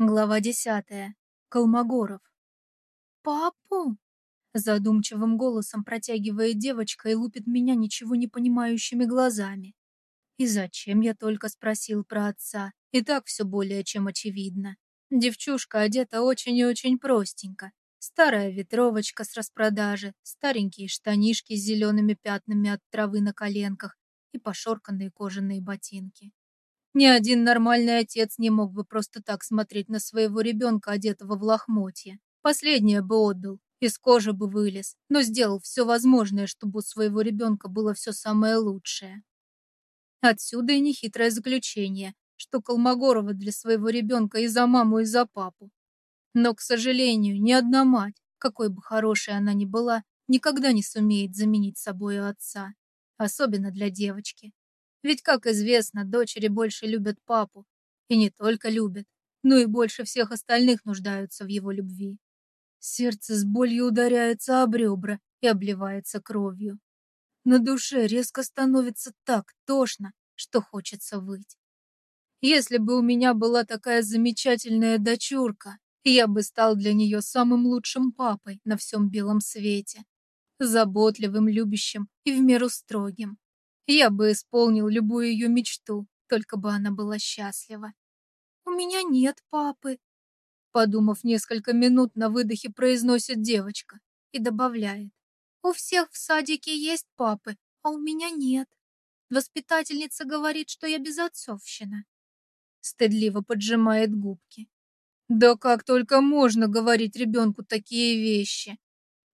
Глава десятая. Колмогоров. «Папу?» Задумчивым голосом протягивает девочка и лупит меня ничего не понимающими глазами. И зачем я только спросил про отца? И так все более чем очевидно. Девчушка одета очень и очень простенько. Старая ветровочка с распродажи, старенькие штанишки с зелеными пятнами от травы на коленках и пошорканные кожаные ботинки. Ни один нормальный отец не мог бы просто так смотреть на своего ребенка, одетого в лохмотье. Последнее бы отдал, из кожи бы вылез, но сделал все возможное, чтобы у своего ребенка было все самое лучшее. Отсюда и нехитрое заключение, что Колмогорова для своего ребенка и за маму, и за папу. Но, к сожалению, ни одна мать, какой бы хорошей она ни была, никогда не сумеет заменить собой отца, особенно для девочки. Ведь, как известно, дочери больше любят папу. И не только любят, но и больше всех остальных нуждаются в его любви. Сердце с болью ударяется об ребра и обливается кровью. На душе резко становится так тошно, что хочется выть. Если бы у меня была такая замечательная дочурка, я бы стал для нее самым лучшим папой на всем белом свете. Заботливым, любящим и в меру строгим. Я бы исполнил любую ее мечту, только бы она была счастлива. «У меня нет папы», — подумав несколько минут, на выдохе произносит девочка и добавляет. «У всех в садике есть папы, а у меня нет. Воспитательница говорит, что я безотцовщина». Стыдливо поджимает губки. «Да как только можно говорить ребенку такие вещи?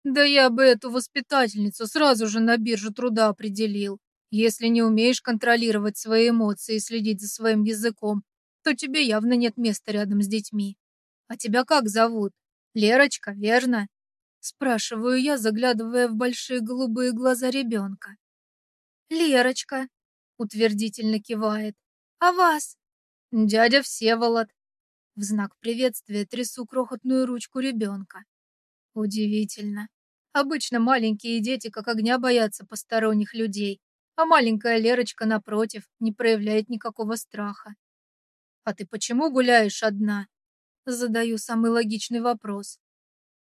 Да я бы эту воспитательницу сразу же на биржу труда определил. Если не умеешь контролировать свои эмоции и следить за своим языком, то тебе явно нет места рядом с детьми. А тебя как зовут? Лерочка, верно? Спрашиваю я, заглядывая в большие голубые глаза ребенка. Лерочка, утвердительно кивает. А вас? Дядя Всеволод. В знак приветствия трясу крохотную ручку ребенка. Удивительно. Обычно маленькие дети как огня боятся посторонних людей, а маленькая Лерочка, напротив, не проявляет никакого страха. «А ты почему гуляешь одна?» Задаю самый логичный вопрос.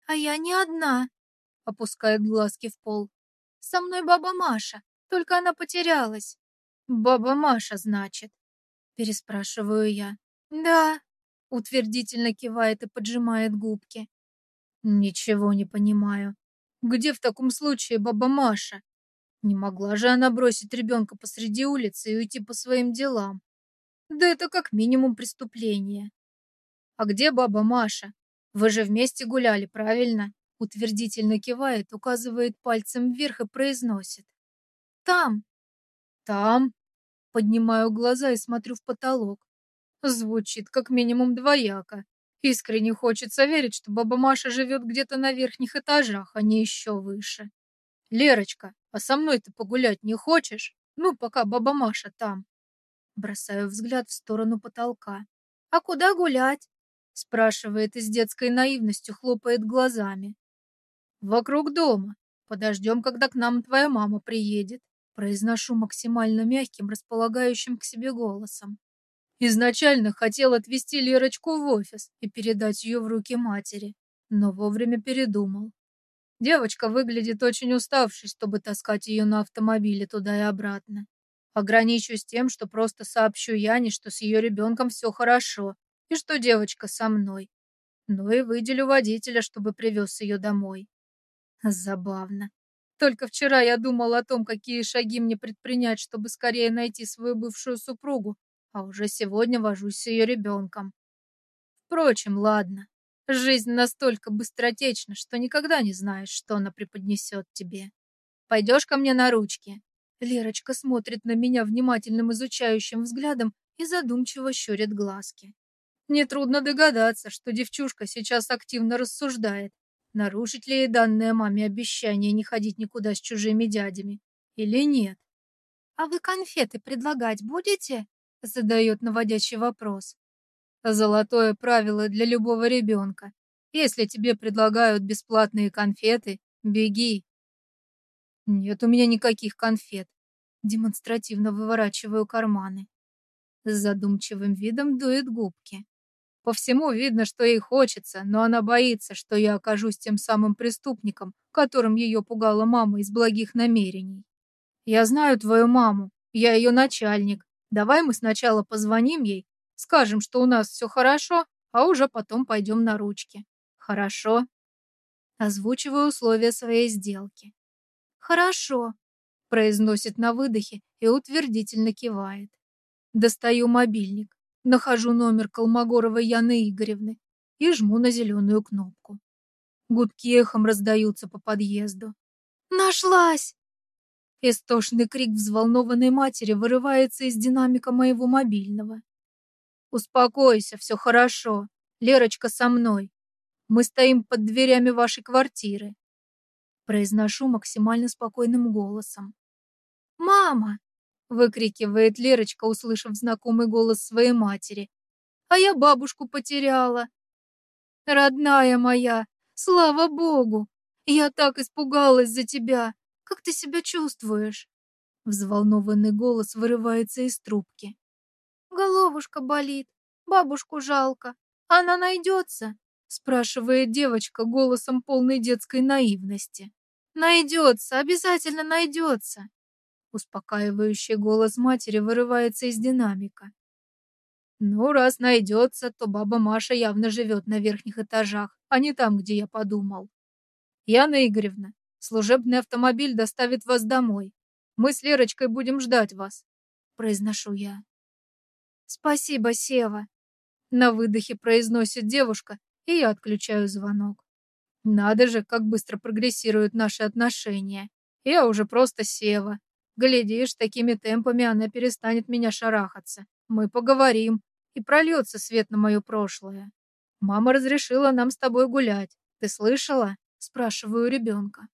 «А я не одна», — опускает глазки в пол. «Со мной баба Маша, только она потерялась». «Баба Маша, значит?» Переспрашиваю я. «Да», — утвердительно кивает и поджимает губки. «Ничего не понимаю. Где в таком случае баба Маша? Не могла же она бросить ребенка посреди улицы и уйти по своим делам. Да это как минимум преступление. А где баба Маша? Вы же вместе гуляли, правильно? Утвердительно кивает, указывает пальцем вверх и произносит. Там. Там? Поднимаю глаза и смотрю в потолок. Звучит как минимум двояко. Искренне хочется верить, что баба Маша живет где-то на верхних этажах, а не еще выше. Лерочка, а со мной ты погулять не хочешь? Ну, пока баба Маша там. Бросаю взгляд в сторону потолка. А куда гулять? Спрашивает и с детской наивностью хлопает глазами. Вокруг дома. Подождем, когда к нам твоя мама приедет. Произношу максимально мягким, располагающим к себе голосом. Изначально хотел отвезти Лерочку в офис и передать ее в руки матери, но вовремя передумал. Девочка выглядит очень уставшей, чтобы таскать ее на автомобиле туда и обратно. Ограничусь тем, что просто сообщу Яне, что с ее ребенком все хорошо, и что девочка со мной. Ну и выделю водителя, чтобы привез ее домой. Забавно. Только вчера я думал о том, какие шаги мне предпринять, чтобы скорее найти свою бывшую супругу, а уже сегодня вожусь с ее ребенком. Впрочем, ладно. Жизнь настолько быстротечна, что никогда не знаешь, что она преподнесет тебе. Пойдешь ко мне на ручки?» Лерочка смотрит на меня внимательным изучающим взглядом и задумчиво щурит глазки. Нетрудно догадаться, что девчушка сейчас активно рассуждает, нарушить ли ей данное маме обещание не ходить никуда с чужими дядями или нет. «А вы конфеты предлагать будете?» задает наводящий вопрос. Золотое правило для любого ребенка. Если тебе предлагают бесплатные конфеты, беги. Нет у меня никаких конфет. Демонстративно выворачиваю карманы. С задумчивым видом дует губки. По всему видно, что ей хочется, но она боится, что я окажусь тем самым преступником, которым ее пугала мама из благих намерений. Я знаю твою маму, я ее начальник. Давай мы сначала позвоним ей, скажем, что у нас все хорошо, а уже потом пойдем на ручки. Хорошо? Озвучиваю условия своей сделки. Хорошо, произносит на выдохе и утвердительно кивает. Достаю мобильник, нахожу номер Колмогоровой Яны Игоревны и жму на зеленую кнопку. Гудки эхом раздаются по подъезду. «Нашлась!» Истошный крик взволнованной матери вырывается из динамика моего мобильного. «Успокойся, все хорошо. Лерочка со мной. Мы стоим под дверями вашей квартиры. Произношу максимально спокойным голосом. «Мама!» — выкрикивает Лерочка, услышав знакомый голос своей матери. «А я бабушку потеряла!» «Родная моя! Слава богу! Я так испугалась за тебя! Как ты себя чувствуешь?» Взволнованный голос вырывается из трубки. «Головушка болит, бабушку жалко. Она найдется?» спрашивает девочка голосом полной детской наивности. Найдется, обязательно найдется. Успокаивающий голос матери вырывается из динамика. Ну, раз найдется, то баба Маша явно живет на верхних этажах, а не там, где я подумал. Яна Игоревна, служебный автомобиль доставит вас домой. Мы с Лерочкой будем ждать вас, произношу я. Спасибо, Сева. На выдохе произносит девушка и я отключаю звонок. Надо же, как быстро прогрессируют наши отношения. Я уже просто Сева. Глядишь, такими темпами она перестанет меня шарахаться. Мы поговорим, и прольется свет на мое прошлое. Мама разрешила нам с тобой гулять. Ты слышала? Спрашиваю ребенка.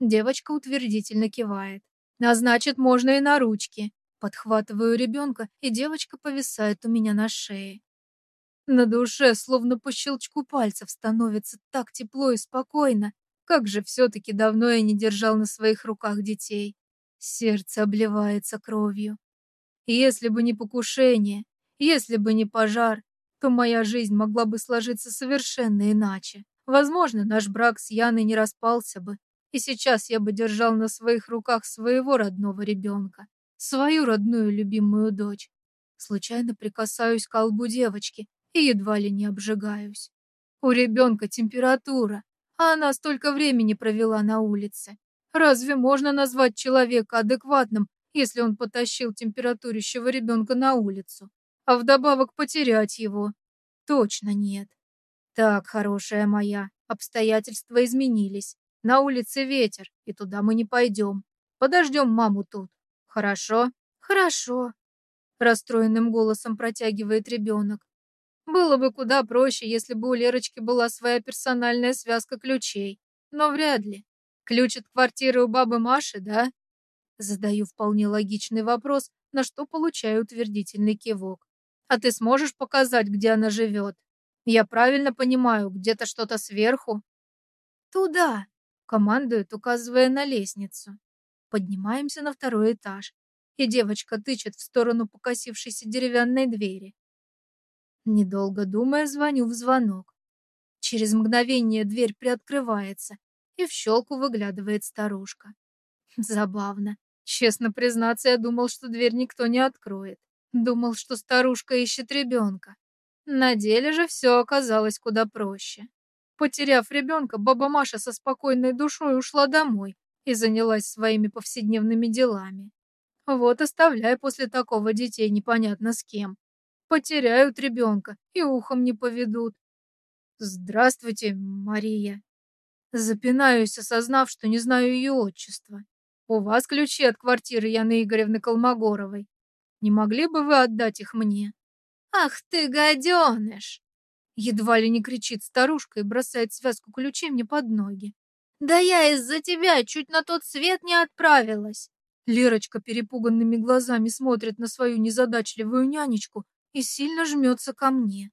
Девочка утвердительно кивает. А значит, можно и на ручки. Подхватываю ребенка, и девочка повисает у меня на шее. На душе, словно по щелчку пальцев, становится так тепло и спокойно. Как же все-таки давно я не держал на своих руках детей. Сердце обливается кровью. Если бы не покушение, если бы не пожар, то моя жизнь могла бы сложиться совершенно иначе. Возможно, наш брак с Яной не распался бы, и сейчас я бы держал на своих руках своего родного ребенка, свою родную любимую дочь. Случайно прикасаюсь к колбу девочки, и едва ли не обжигаюсь. У ребенка температура, а она столько времени провела на улице. Разве можно назвать человека адекватным, если он потащил температурящего ребенка на улицу, а вдобавок потерять его? Точно нет. Так, хорошая моя, обстоятельства изменились. На улице ветер, и туда мы не пойдем. Подождем маму тут. Хорошо? Хорошо. Расстроенным голосом протягивает ребенок. Было бы куда проще, если бы у Лерочки была своя персональная связка ключей. Но вряд ли. Ключ от квартиры у бабы Маши, да? Задаю вполне логичный вопрос, на что получаю утвердительный кивок. А ты сможешь показать, где она живет? Я правильно понимаю, где-то что-то сверху? Туда, командует, указывая на лестницу. Поднимаемся на второй этаж, и девочка тычет в сторону покосившейся деревянной двери. Недолго думая, звоню в звонок. Через мгновение дверь приоткрывается, и в щелку выглядывает старушка. Забавно. Честно признаться, я думал, что дверь никто не откроет. Думал, что старушка ищет ребенка. На деле же все оказалось куда проще. Потеряв ребенка, баба Маша со спокойной душой ушла домой и занялась своими повседневными делами. Вот оставляя после такого детей непонятно с кем. Потеряют ребенка и ухом не поведут. Здравствуйте, Мария. Запинаюсь, осознав, что не знаю ее отчества. У вас ключи от квартиры Яны Игоревны Колмогоровой. Не могли бы вы отдать их мне? Ах ты, гаденыш! Едва ли не кричит старушка и бросает связку ключей мне под ноги. Да я из-за тебя чуть на тот свет не отправилась. Лерочка перепуганными глазами смотрит на свою незадачливую нянечку и сильно жмется ко мне.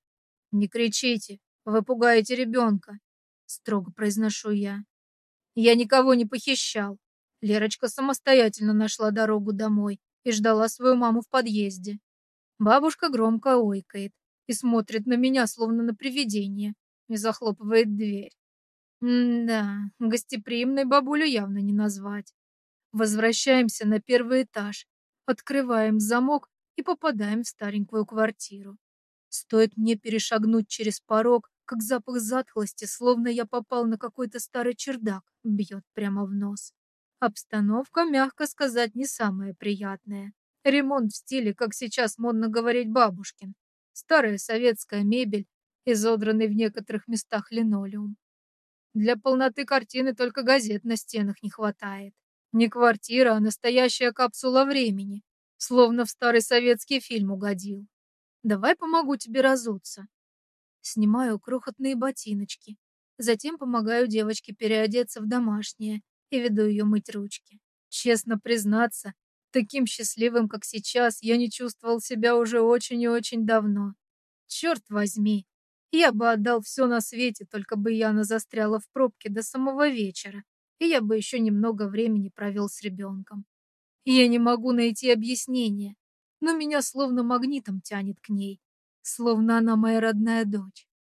«Не кричите, вы пугаете ребенка», — строго произношу я. «Я никого не похищал. Лерочка самостоятельно нашла дорогу домой и ждала свою маму в подъезде. Бабушка громко ойкает. и смотрит на меня, словно на привидение, и захлопывает дверь. М-да, гостеприимной бабулю явно не назвать. Возвращаемся на первый этаж, открываем замок и попадаем в старенькую квартиру. Стоит мне перешагнуть через порог, как запах затхлости, словно я попал на какой-то старый чердак, бьет прямо в нос. Обстановка, мягко сказать, не самая приятная. Ремонт в стиле, как сейчас модно говорить бабушкин. Старая советская мебель, изодранный в некоторых местах линолеум. Для полноты картины только газет на стенах не хватает. Не квартира, а настоящая капсула времени. Словно в старый советский фильм угодил. Давай помогу тебе разуться. Снимаю крохотные ботиночки. Затем помогаю девочке переодеться в домашнее и веду ее мыть ручки. Честно признаться, таким счастливым, как сейчас, я не чувствовал себя уже очень и очень давно. Черт возьми, я бы отдал все на свете, только бы Яна застряла в пробке до самого вечера, и я бы еще немного времени провел с ребенком. Я не могу найти объяснение, но меня словно магнитом тянет к ней, словно она моя родная дочь.